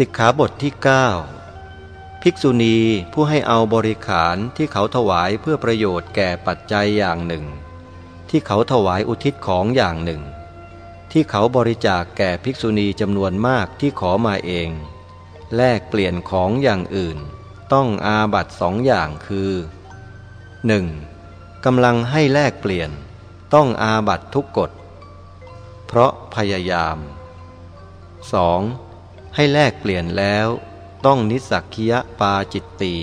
สิกขาบทที่ 9 ภิกษุณีผู้ให้เอาบริขารที่เขาถวายเพื่อประโยชน์แก่ปัจจัยอย่างหนึ่ง ที่เขาถวายอุทิศของอย่างหนึ่ง ที่เขาบริจาคแก่ภิกษุณีจำนวนมากที่ขอมาเอง แลกเปลี่ยนของอย่างอื่น ต้องอาบัตสองอย่างคือ 1. กำลังให้แลกเปลี่ยน ต้องอาบัตทุกกฎ เพราะพยายาม 2. ให้แลกเปลี่ยนแล้ว ต้องนิสักคียปาจิตตี